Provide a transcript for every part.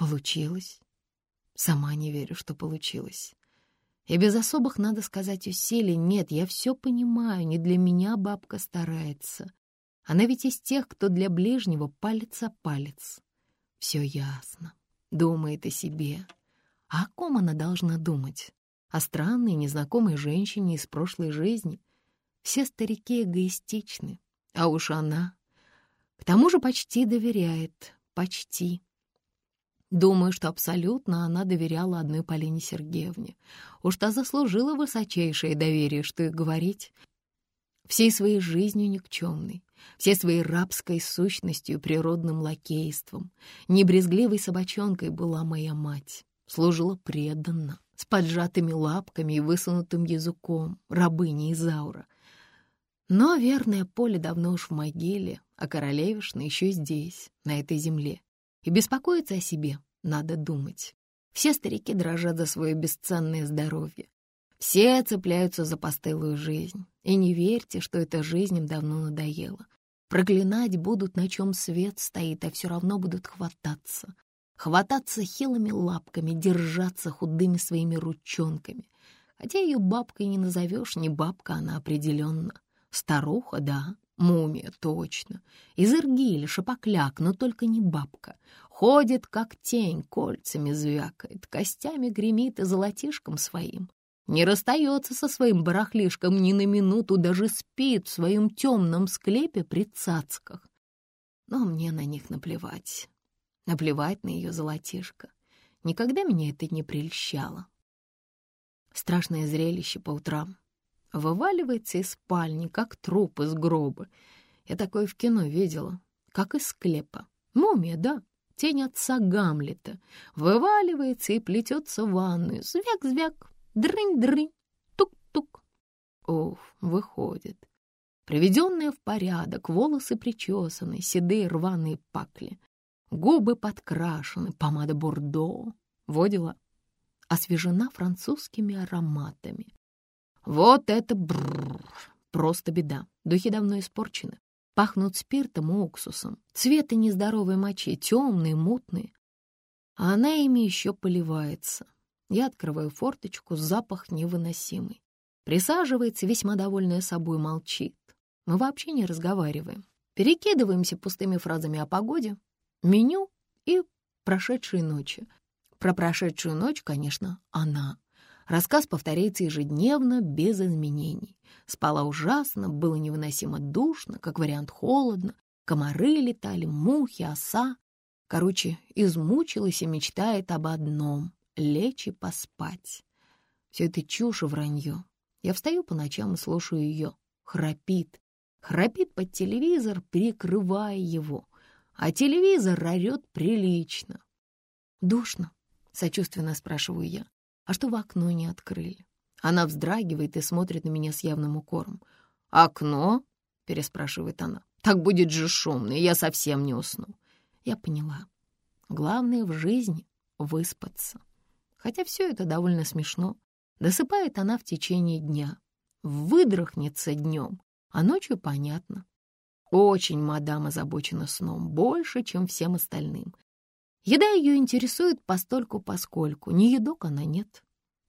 Получилось. Сама не верю, что получилось. И без особых, надо сказать, усилий. Нет, я все понимаю, не для меня бабка старается. Она ведь из тех, кто для ближнего палец о палец. Все ясно. Думает о себе. А о ком она должна думать? О странной, незнакомой женщине из прошлой жизни? Все старики эгоистичны, а уж она. К тому же почти доверяет. Почти. Думаю, что абсолютно она доверяла одной Полине Сергеевне. Уж та заслужила высочайшее доверие, что и говорить. Всей своей жизнью никчемной, всей своей рабской сущностью природным лакейством, небрезгливой собачонкой была моя мать, служила преданно, с поджатыми лапками и высунутым языком, рабыня Изаура. Но верное поле давно уж в могиле, а королевишна еще здесь, на этой земле. И беспокоиться о себе надо думать. Все старики дрожат за свое бесценное здоровье. Все цепляются за постылую жизнь. И не верьте, что эта жизнь им давно надоела. Проклинать будут, на чем свет стоит, а все равно будут хвататься. Хвататься хилыми лапками, держаться худыми своими ручонками. Хотя ее бабкой не назовешь, не бабка она определенно. Старуха, да, Мумия, точно. Изыргиль, шапокляк, но только не бабка. Ходит, как тень, кольцами звякает, костями гремит и золотишком своим. Не расстается со своим барахлишком ни на минуту, даже спит в своем темном склепе при цацках. Но мне на них наплевать. Наплевать на ее золотишко. Никогда меня это не прельщало. Страшное зрелище по утрам вываливается из спальни, как труп из гроба. Я такое в кино видела, как из склепа. Мумия, да, тень отца Гамлета. Вываливается и плетется в ванную. Звяк-звяк, дрынь-дрынь, тук-тук. Уф, выходит. Приведенные в порядок, волосы причесаны, седые рваные пакли. Губы подкрашены, помада бордо. Водила освежена французскими ароматами. Вот это бррр, просто беда. Духи давно испорчены. Пахнут спиртом и уксусом. Цветы нездоровой мочи, темные, мутные. А она ими еще поливается. Я открываю форточку, запах невыносимый. Присаживается, весьма довольная собой, молчит. Мы вообще не разговариваем. Перекидываемся пустыми фразами о погоде, меню и прошедшей ночи. Про прошедшую ночь, конечно, она. Рассказ повторяется ежедневно, без изменений. Спала ужасно, было невыносимо душно, как вариант холодно, комары летали, мухи, оса. Короче, измучилась и мечтает об одном — лечь и поспать. Все это чушь и вранье. Я встаю по ночам и слушаю ее. Храпит. Храпит под телевизор, перекрывая его. А телевизор орет прилично. «Душно?» — сочувственно спрашиваю я. А что в окно не открыли? Она вздрагивает и смотрит на меня с явным укором. «Окно?» — переспрашивает она. «Так будет же шумно, и я совсем не усну». Я поняла. Главное в жизни — выспаться. Хотя все это довольно смешно. Досыпает она в течение дня. Выдрахнется днем, а ночью понятно. Очень мадам озабочена сном, больше, чем всем остальным. Еда ее интересует постольку-поскольку, ни едок она нет.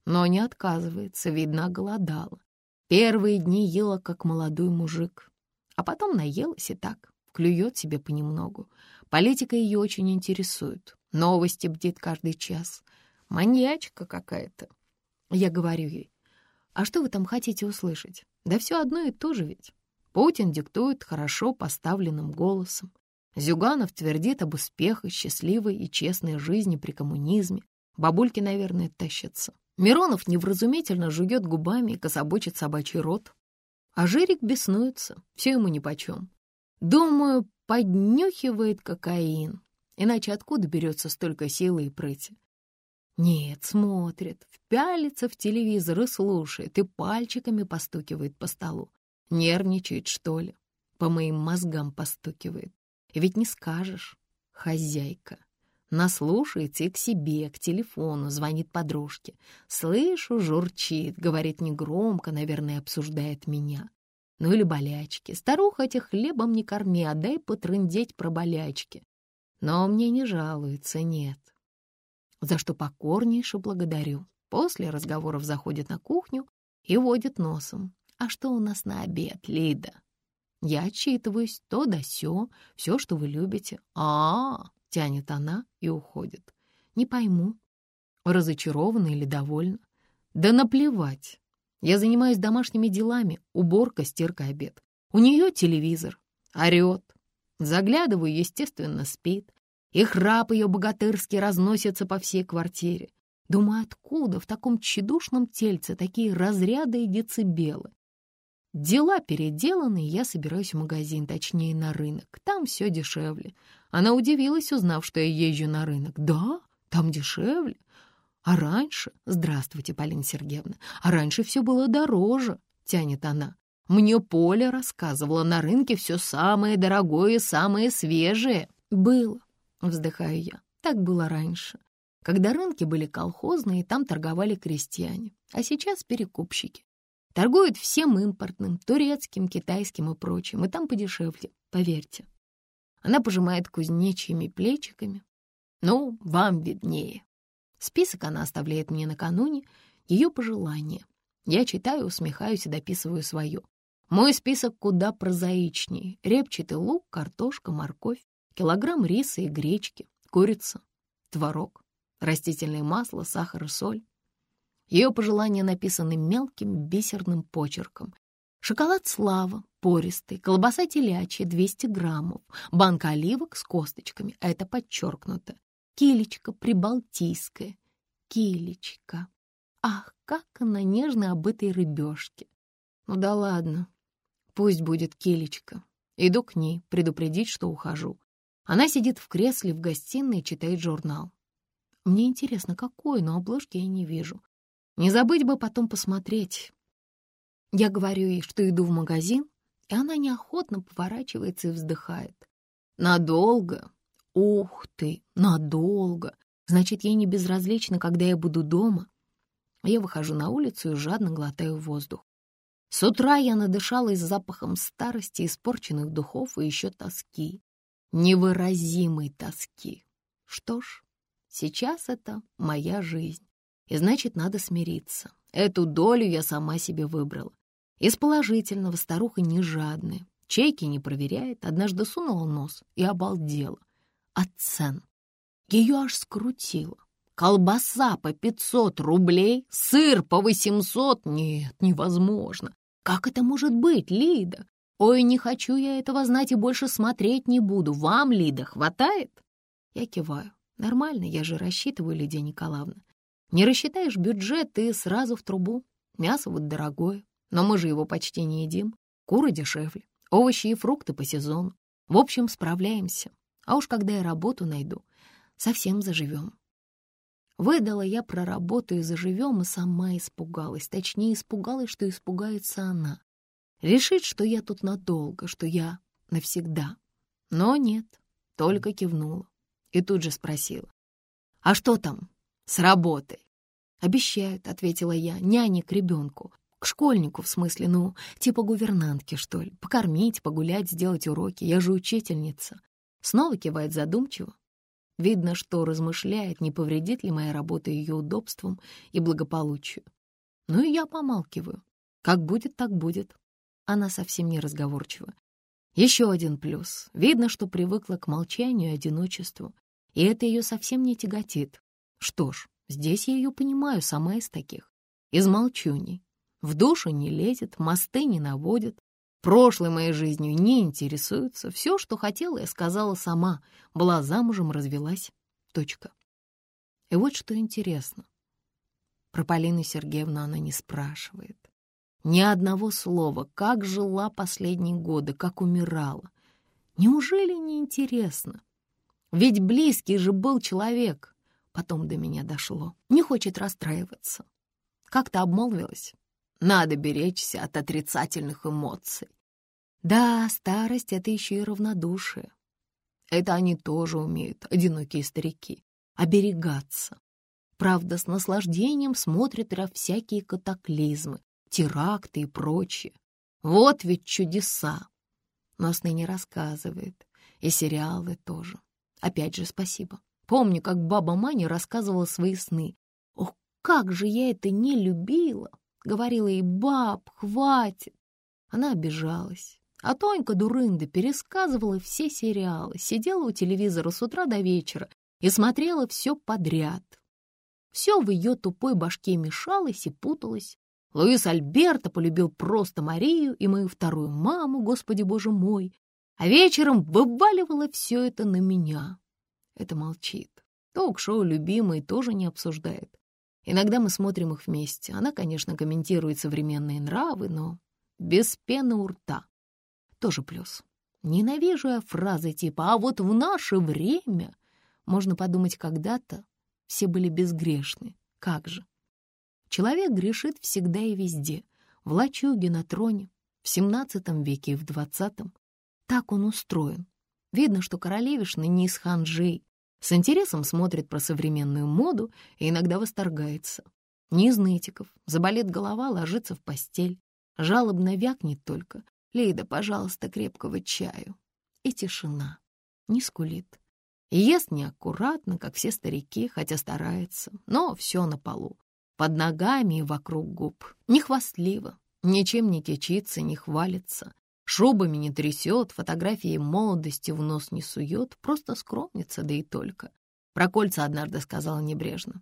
Но не отказывается, видно, голодала. Первые дни ела, как молодой мужик, а потом наелась и так, клюет себе понемногу. Политика ее очень интересует, новости бдит каждый час. Маньячка какая-то. Я говорю ей, а что вы там хотите услышать? Да все одно и то же ведь. Путин диктует хорошо поставленным голосом. Зюганов твердит об успехах счастливой и честной жизни при коммунизме. Бабульки, наверное, тащатся. Миронов невразумительно жует губами и кособочит собачий рот. А Жирик беснуется, все ему нипочем. Думаю, поднюхивает кокаин. Иначе откуда берется столько силы и прыти? Нет, смотрит, впялится в телевизор и слушает, и пальчиками постукивает по столу. Нервничает, что ли? По моим мозгам постукивает. Ведь не скажешь, хозяйка. Наслушается и к себе, к телефону, звонит подружке. Слышу, журчит, говорит негромко, наверное, обсуждает меня. Ну или болячки. Старуха этих хлебом не корми, а дай потрындеть про болячки. Но мне не жалуется, нет. за что покорнейше благодарю. После разговоров заходит на кухню и водит носом. «А что у нас на обед, Лида?» Я отчитываюсь, то да сё, все, что вы любите. а, тянет она и уходит. Не пойму, разочарована или довольна. Да наплевать. Я занимаюсь домашними делами, уборка, стирка, обед. У нее телевизор, орет. Заглядываю, естественно, спит. И храп ее богатырски разносится по всей квартире. Думаю, откуда в таком тщедушном тельце такие разряды и децибелы? Дела переделаны, и я собираюсь в магазин, точнее, на рынок. Там все дешевле. Она удивилась, узнав, что я езжу на рынок. Да, там дешевле. А раньше, здравствуйте, Полина Сергеевна, а раньше все было дороже, тянет она. Мне Поля рассказывала, на рынке все самое дорогое, самое свежее. Было, вздыхаю я, так было раньше, когда рынки были колхозные, там торговали крестьяне, а сейчас перекупщики. Торгуют всем импортным, турецким, китайским и прочим, и там подешевле, поверьте. Она пожимает кузнечьими плечиками. Ну, вам виднее. Список она оставляет мне накануне, ее пожелания. Я читаю, усмехаюсь и дописываю свое. Мой список куда прозаичнее. Репчатый лук, картошка, морковь, килограмм риса и гречки, курица, творог, растительное масло, сахар и соль. Ее пожелания написаны мелким бисерным почерком. Шоколад «Слава», пористый, колбаса телячья 200 граммов, банка оливок с косточками, а это подчеркнуто, килечка прибалтийская, килечка. Ах, как она нежно об этой рыбешке. Ну да ладно, пусть будет килечка. Иду к ней, предупредить, что ухожу. Она сидит в кресле в гостиной и читает журнал. Мне интересно, какой, но обложки я не вижу. Не забыть бы потом посмотреть. Я говорю ей, что иду в магазин, и она неохотно поворачивается и вздыхает. Надолго? Ух ты, надолго! Значит, ей не безразлично, когда я буду дома. Я выхожу на улицу и жадно глотаю воздух. С утра я надышалась запахом старости, испорченных духов и еще тоски. Невыразимой тоски. Что ж, сейчас это моя жизнь и значит, надо смириться. Эту долю я сама себе выбрала. Из положительного старуха не жадная, чеки не проверяет, однажды сунула нос и обалдела. От цен. Ее аж скрутило. Колбаса по 500 рублей, сыр по 800? Нет, невозможно. Как это может быть, Лида? Ой, не хочу я этого знать и больше смотреть не буду. Вам, Лида, хватает? Я киваю. Нормально, я же рассчитываю, Лидия Николаевна. Не рассчитаешь бюджет и сразу в трубу. Мясо вот дорогое, но мы же его почти не едим. Куры дешевле, овощи и фрукты по сезону. В общем, справляемся. А уж когда я работу найду, совсем заживем. Выдала я про работу и заживем, и сама испугалась. Точнее, испугалась, что испугается она. Решит, что я тут надолго, что я навсегда. Но нет, только кивнула. И тут же спросила. «А что там? с работой. «Обещают», — ответила я, — «няне к ребенку. К школьнику, в смысле, ну, типа гувернантки, что ли. Покормить, погулять, сделать уроки. Я же учительница». Снова кивает задумчиво. Видно, что размышляет, не повредит ли моя работа ее удобством и благополучию. Ну и я помалкиваю. Как будет, так будет. Она совсем не разговорчива. Еще один плюс. Видно, что привыкла к молчанию и одиночеству. И это ее совсем не тяготит. Что ж, здесь я ее понимаю, сама из таких. Из молчуний. В душу не лезет, мосты не наводит, прошлой моей жизнью не интересуется. Все, что хотела, я сказала сама. Была замужем, развелась. Точка. И вот что интересно. Про Полину Сергеевну она не спрашивает. Ни одного слова, как жила последние годы, как умирала. Неужели не интересно? Ведь близкий же был человек, Потом до меня дошло. Не хочет расстраиваться. Как-то обмолвилась. Надо беречься от отрицательных эмоций. Да, старость — это еще и равнодушие. Это они тоже умеют, одинокие старики, оберегаться. Правда, с наслаждением смотрят на всякие катаклизмы, теракты и прочее. Вот ведь чудеса. Но сны не рассказывает, и сериалы тоже. Опять же, спасибо. Помню, как баба Маня рассказывала свои сны. Ох, как же я это не любила! Говорила ей, баб, хватит. Она обижалась. А Тонька Дурында пересказывала все сериалы, сидела у телевизора с утра до вечера и смотрела все подряд. Все в ее тупой башке мешалось и путалось. Луис Альберто полюбил просто Марию и мою вторую маму, господи боже мой, а вечером вываливала все это на меня. Это молчит. Ток-шоу любимый тоже не обсуждает. Иногда мы смотрим их вместе. Она, конечно, комментирует современные нравы, но без пены у рта. Тоже плюс. Ненавижу я фразы типа «а вот в наше время» можно подумать, когда-то все были безгрешны. Как же? Человек грешит всегда и везде. В лачуге, на троне, в XVII веке и в XX. Так он устроен. Видно, что королевишна не из ханжей. С интересом смотрит про современную моду и иногда восторгается. Не из нытиков. Заболит голова, ложится в постель. Жалобно вякнет только. «Лида, пожалуйста, крепкого чаю». И тишина. Не скулит. Ест неаккуратно, как все старики, хотя старается, но все на полу, под ногами и вокруг губ. Не хвастливо, ничем не кичится, не хвалится, шубами не трясет, фотографии молодости в нос не сует, просто скромница, да и только. Про кольца однажды сказала небрежно.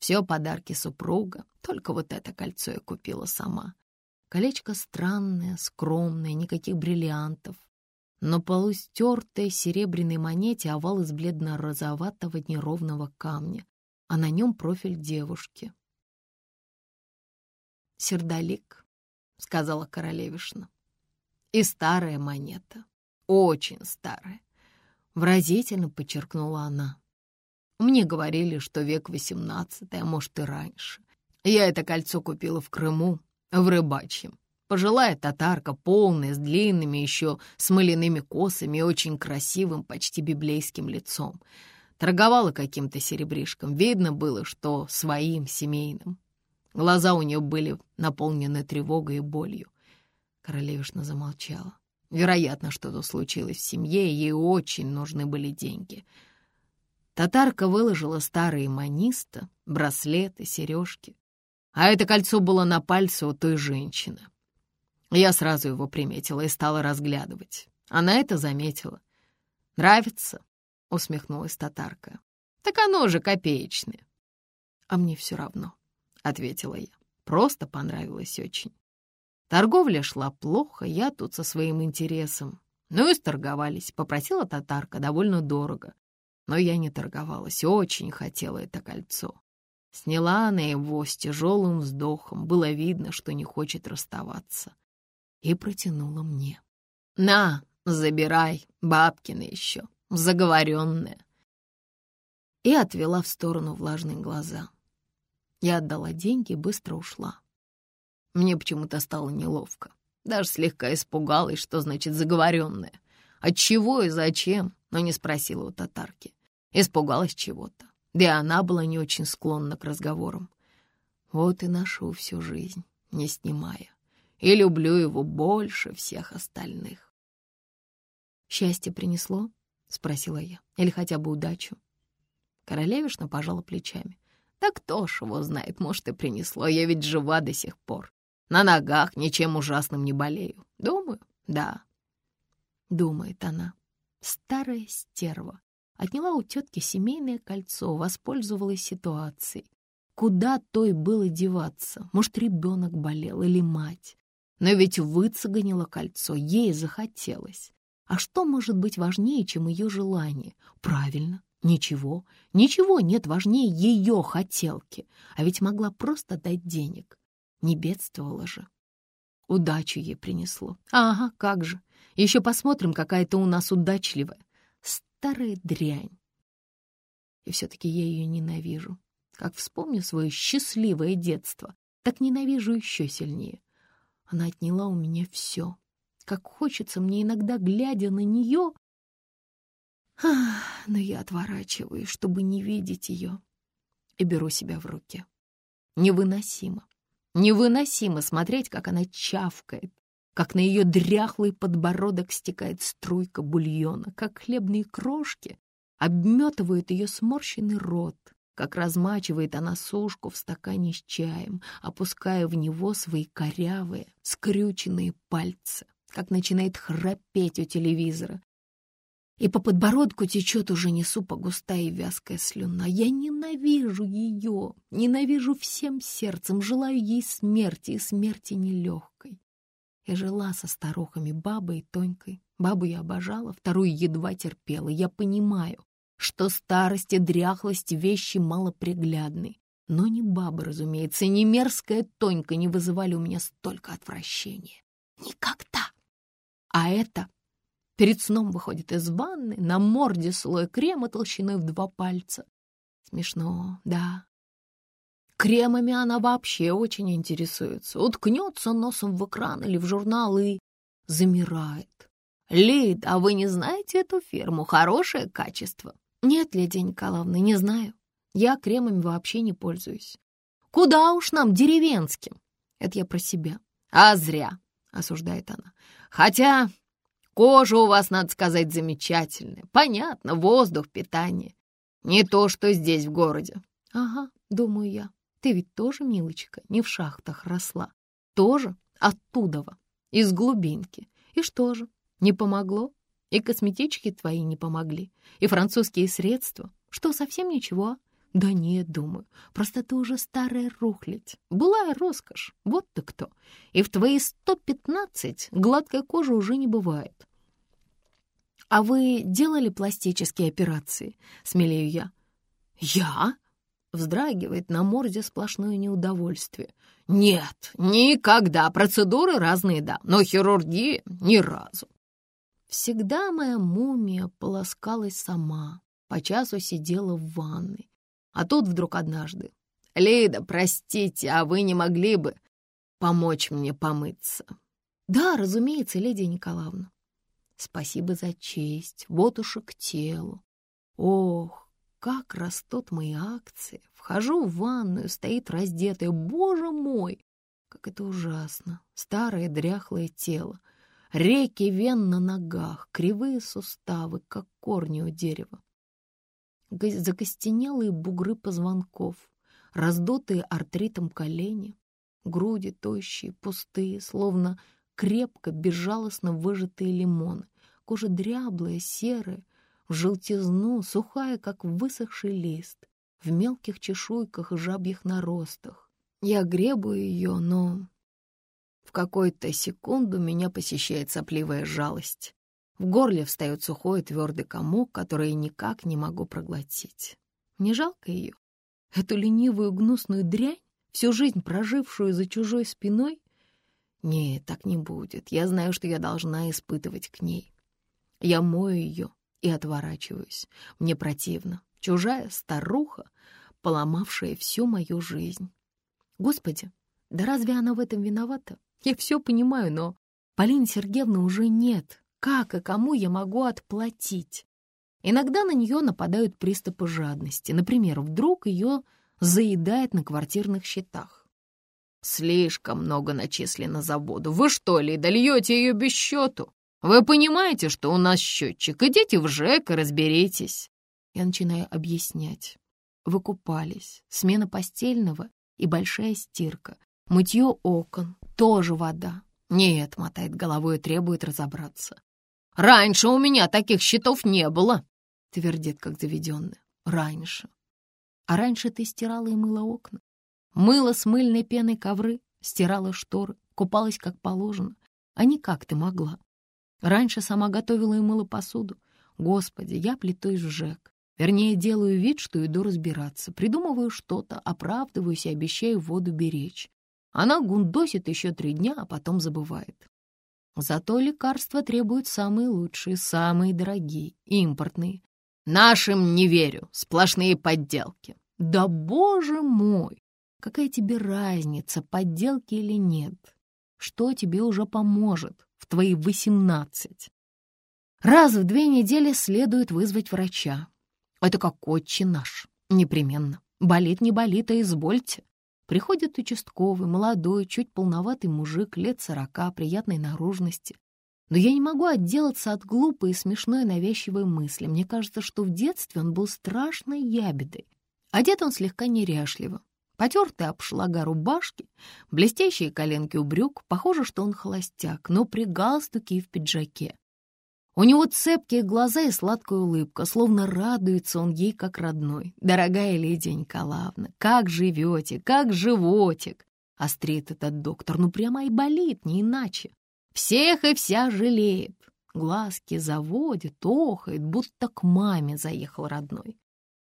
Все подарки супруга, только вот это кольцо я купила сама. Колечко странное, скромное, никаких бриллиантов, на полустертой серебряной монете овал из бледно-розоватого неровного камня, а на нем профиль девушки. «Сердолик», — сказала королевишна, — «и старая монета, очень старая», — выразительно подчеркнула она. «Мне говорили, что век восемнадцатый, а может и раньше. Я это кольцо купила в Крыму, в Рыбачьем. Пожилая татарка, полная, с длинными еще смоляными косами и очень красивым, почти библейским лицом. Торговала каким-то серебришком. Видно было, что своим, семейным. Глаза у нее были наполнены тревогой и болью. Королевишна замолчала. Вероятно, что-то случилось в семье, и ей очень нужны были деньги. Татарка выложила старые маниста, браслеты, сережки. А это кольцо было на пальце у той женщины. Я сразу его приметила и стала разглядывать. Она это заметила. «Нравится?» — усмехнулась татарка. «Так оно же копеечное». «А мне все равно», — ответила я. «Просто понравилось очень». Торговля шла плохо, я тут со своим интересом. Ну и сторговались. Попросила татарка довольно дорого. Но я не торговалась, очень хотела это кольцо. Сняла она его с тяжелым вздохом. Было видно, что не хочет расставаться и протянула мне. «На, забирай, бабкина еще, заговоренная!» И отвела в сторону влажные глаза. Я отдала деньги и быстро ушла. Мне почему-то стало неловко. Даже слегка испугалась, что значит заговоренная. Отчего и зачем, но не спросила у татарки. Испугалась чего-то. Да и она была не очень склонна к разговорам. Вот и ношу всю жизнь, не снимая и люблю его больше всех остальных. «Счастье принесло?» — спросила я. «Или хотя бы удачу?» Королевишна пожала плечами. «Да кто ж его знает, может, и принесло. Я ведь жива до сих пор. На ногах ничем ужасным не болею. Думаю, да». Думает она. Старая стерва. Отняла у тетки семейное кольцо, воспользовалась ситуацией. Куда той было деваться? Может, ребенок болел или мать? Но ведь выцеганило кольцо, ей захотелось. А что может быть важнее, чем ее желание? Правильно, ничего. Ничего нет важнее ее хотелки. А ведь могла просто дать денег. Не бедствовала же. Удачу ей принесло. Ага, как же. Еще посмотрим, какая то у нас удачливая. Старая дрянь. И все-таки я ее ненавижу. Как вспомню свое счастливое детство, так ненавижу еще сильнее. Она отняла у меня все. Как хочется мне иногда, глядя на нее... Ах, но я отворачиваюсь, чтобы не видеть ее, и беру себя в руки. Невыносимо. Невыносимо смотреть, как она чавкает, как на ее дряхлый подбородок стекает струйка бульона, как хлебные крошки обметывает ее сморщенный рот, как размачивает она сушку в стакане с чаем, опуская в него свои корявые, скрюченные пальцы, как начинает храпеть у телевизора. И по подбородку течет уже не супа густая и вязкая слюна. Я ненавижу ее, ненавижу всем сердцем, желаю ей смерти и смерти нелегкой. Я жила со старухами, бабой и Тонькой. Бабу я обожала, вторую едва терпела. Я понимаю, что старость и дряхлость — вещи малоприглядны. Но ни баба, разумеется, ни мерзкая Тонька не вызывали у меня столько отвращения. Никогда! А это перед сном выходит из ванны, на морде слой крема толщиной в два пальца. Смешно, да. Кремами она вообще очень интересуется. Уткнется носом в экран или в журнал и замирает. «Лид, а вы не знаете эту фирму? Хорошее качество». «Нет, Лидия Николаевна, не знаю. Я кремами вообще не пользуюсь». «Куда уж нам, деревенским?» Это я про себя. «А зря», — осуждает она. «Хотя кожа у вас, надо сказать, замечательная. Понятно, воздух, питание. Не то, что здесь, в городе». «Ага, думаю я. Ты ведь тоже, милочка, не в шахтах росла. Тоже оттудова, из глубинки. И что же, не помогло?» И косметички твои не помогли, и французские средства. Что, совсем ничего? Да нет, думаю, просто ты уже старая рухлядь. Была роскошь, вот ты кто. И в твои сто пятнадцать гладкой кожи уже не бывает. А вы делали пластические операции? Смелею я. Я? Вздрагивает на морде сплошное неудовольствие. Нет, никогда. Процедуры разные, да, но хирургии ни разу. Всегда моя мумия полоскалась сама, по часу сидела в ванной. А тут вдруг однажды. «Лида, простите, а вы не могли бы помочь мне помыться?» «Да, разумеется, леди Николаевна». «Спасибо за честь, вот уж и к телу. Ох, как растут мои акции. Вхожу в ванную, стоит раздетая. Боже мой, как это ужасно. Старое дряхлое тело. Реки вен на ногах, кривые суставы, как корни у дерева. Закостенелые бугры позвонков, раздутые артритом колени, груди тощие, пустые, словно крепко, безжалостно выжатые лимоны, кожа дряблая, серая, в желтизну, сухая, как высохший лист, в мелких чешуйках и жабьих наростах. Я гребую ее, но в какую-то секунду меня посещает сопливая жалость. В горле встает сухой твердый комок, который я никак не могу проглотить. Не жалко ее? Эту ленивую гнусную дрянь, всю жизнь прожившую за чужой спиной? Нет, так не будет. Я знаю, что я должна испытывать к ней. Я мою ее и отворачиваюсь. Мне противно. Чужая старуха, поломавшая всю мою жизнь. Господи, да разве она в этом виновата? Я все понимаю, но Полины Сергеевны уже нет. Как и кому я могу отплатить? Иногда на нее нападают приступы жадности. Например, вдруг ее заедает на квартирных счетах. «Слишком много начислено за воду. Вы что ли, дольете ее без счету? Вы понимаете, что у нас счетчик? Идите в ЖЭК и разберитесь». Я начинаю объяснять. Выкупались, смена постельного и большая стирка, мытье окон, тоже вода. Нет, мотает головой и требует разобраться. Раньше у меня таких счетов не было, твердит, как заведенная. Раньше. А раньше ты стирала и мыла окна. Мыла с мыльной пеной ковры, стирала шторы, купалась как положено, а не как ты могла. Раньше сама готовила и мыла посуду. Господи, я плетусь в. Вернее, делаю вид, что иду разбираться, придумываю что-то, оправдываюсь и обещаю воду беречь. Она гундосит еще три дня, а потом забывает. Зато лекарства требуют самые лучшие, самые дорогие, импортные. Нашим не верю, сплошные подделки. Да боже мой! Какая тебе разница, подделки или нет? Что тебе уже поможет в твои восемнадцать? Раз в две недели следует вызвать врача. Это как отче наш, непременно. Болит, не болит, а извольте. Приходит участковый, молодой, чуть полноватый мужик, лет сорока, приятной наружности. Но я не могу отделаться от глупой и смешной навязчивой мысли. Мне кажется, что в детстве он был страшной ябедой. Одет он слегка неряшливо. Потертые обшлага рубашки, блестящие коленки у брюк. Похоже, что он холостяк, но при галстуке и в пиджаке. У него цепкие глаза и сладкая улыбка, словно радуется он ей как родной. «Дорогая Лидия Николаевна, как живете, как животик!» Острит этот доктор, ну прямо и болит, не иначе. Всех и вся жалеет. Глазки заводит, охает, будто к маме заехал родной.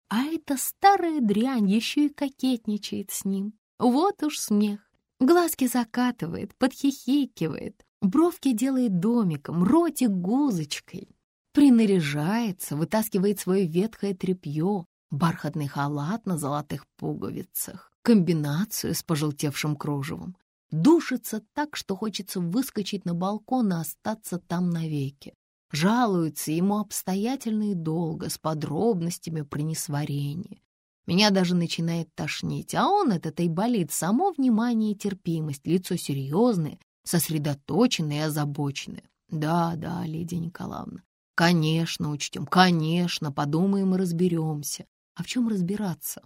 А эта старая дрянь еще и кокетничает с ним. Вот уж смех. Глазки закатывает, подхихикивает, бровки делает домиком, ротик гузочкой. Принаряжается, вытаскивает свое ветхое тряпье, бархатный халат на золотых пуговицах, комбинацию с пожелтевшим кружевом. Душится так, что хочется выскочить на балкон и остаться там навеки. Жалуется ему обстоятельно и долго, с подробностями при несварении. Меня даже начинает тошнить, а он, этот и болит, само внимание и терпимость, лицо серьезное, сосредоточенное и озабоченное. Да, да, Лидия Николаевна, конечно, учтем, конечно, подумаем и разберемся. А в чем разбираться?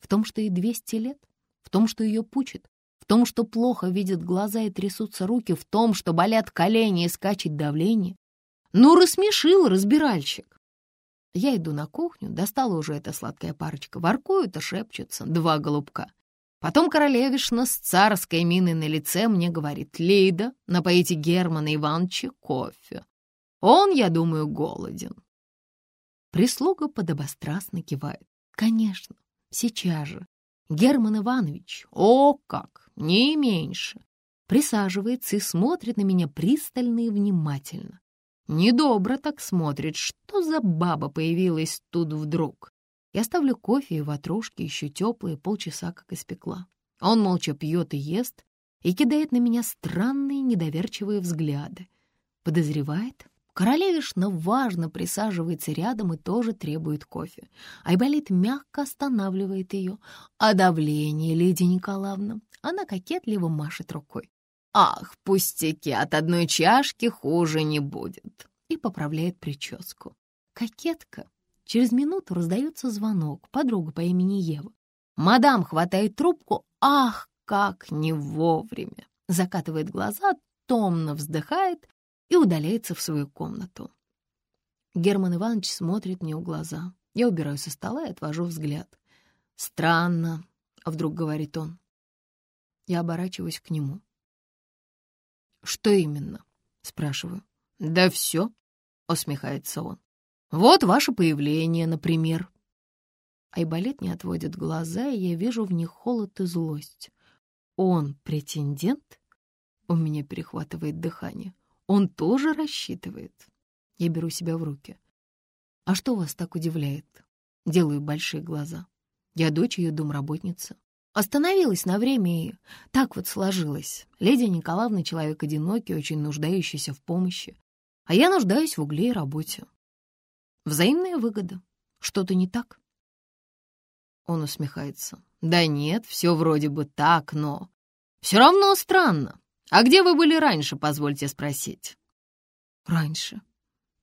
В том, что ей 200 лет? В том, что ее пучит? В том, что плохо видят глаза и трясутся руки? В том, что болят колени и скачет давление? Ну, рассмешил разбиральщик. Я иду на кухню, достала уже эта сладкая парочка, воркуют и шепчутся, два голубка. Потом королевишна с царской миной на лице мне говорит, «Лида, напоите Германа Ивановича кофе. Он, я думаю, голоден». Прислуга подобострастно кивает. «Конечно, сейчас же. Герман Иванович, о как, не меньше!» Присаживается и смотрит на меня пристально и внимательно. Недобро так смотрит, что за баба появилась тут вдруг. Я ставлю кофе и ватрушки, еще теплые, полчаса как испекла. Он молча пьет и ест, и кидает на меня странные недоверчивые взгляды. Подозревает. Королевишна важно присаживается рядом и тоже требует кофе. Айболит мягко останавливает ее. А давление, леди Николаевна, она кокетливо машет рукой. «Ах, пустяки, от одной чашки хуже не будет!» и поправляет прическу. Кокетка. Через минуту раздается звонок. Подруга по имени Ева. Мадам хватает трубку. Ах, как не вовремя! Закатывает глаза, томно вздыхает и удаляется в свою комнату. Герман Иванович смотрит мне в глаза. Я убираю со стола и отвожу взгляд. «Странно», — вдруг говорит он. Я оборачиваюсь к нему. «Что именно?» — спрашиваю. «Да все», — усмехается он. «Вот ваше появление, например». Айболит не отводит глаза, и я вижу в них холод и злость. «Он претендент?» У меня перехватывает дыхание. «Он тоже рассчитывает?» Я беру себя в руки. «А что вас так удивляет?» Делаю большие глаза. Я дочь ее домработница. Остановилась на время и так вот сложилось. Леди Николаевна человек одинокий, очень нуждающийся в помощи. А я нуждаюсь в угле и работе. Взаимная выгода. Что-то не так? Он усмехается. Да нет, все вроде бы так, но... Все равно странно. А где вы были раньше, позвольте спросить? Раньше?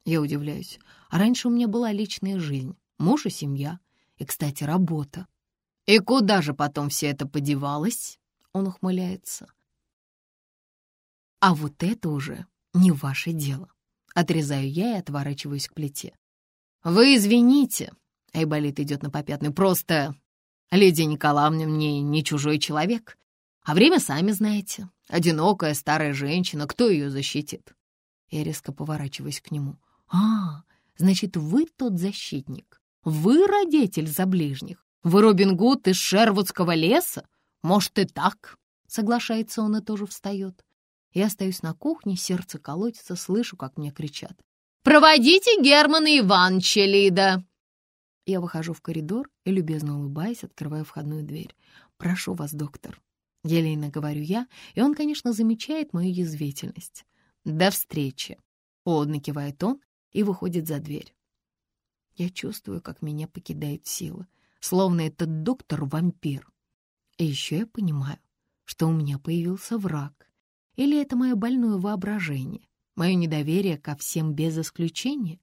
Я удивляюсь. А раньше у меня была личная жизнь, муж и семья. И, кстати, работа. «И куда же потом все это подевалось?» Он ухмыляется. «А вот это уже не ваше дело». Отрезаю я и отворачиваюсь к плите. «Вы извините», — Айболит идет на попятный, «просто леди Николаевна мне не чужой человек. А время сами знаете. Одинокая старая женщина, кто ее защитит?» Я резко поворачиваюсь к нему. «А, значит, вы тот защитник. Вы родитель за ближних. Вы Робин Гуд из Шервудского леса? Может, и так?» Соглашается он и тоже встает. Я остаюсь на кухне, сердце колотится, слышу, как мне кричат. «Проводите Германа Ивановича, Лида!» Я выхожу в коридор и, любезно улыбаясь, открываю входную дверь. «Прошу вас, доктор». Елейно говорю я, и он, конечно, замечает мою язвительность. «До встречи!» — холодно кивает он и выходит за дверь. Я чувствую, как меня покидает сила словно этот доктор — вампир. И еще я понимаю, что у меня появился враг. Или это мое больное воображение. Мое недоверие ко всем без исключения?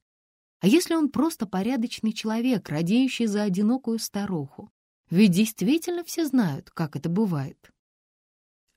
А если он просто порядочный человек, радеющий за одинокую старуху? Ведь действительно все знают, как это бывает.